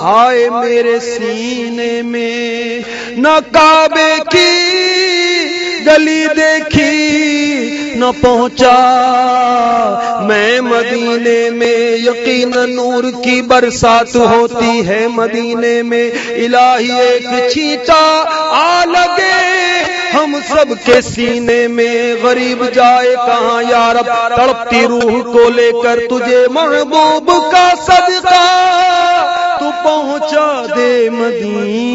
ہائے میرے سینے میں، نہ کعبے کی گلی دیکھی، نہ پہنچا میں مدینے میں۔ یقین نور کی برسات ہوتی ہے مدینے میں۔ الہی ایک چیتا آ لگے ہم سب کے سینے میں۔ غریب جائے کہاں یار تڑپتی روح کو لے کر تجھے محبوب کا صدقہ تو پہنچا دے مدینہ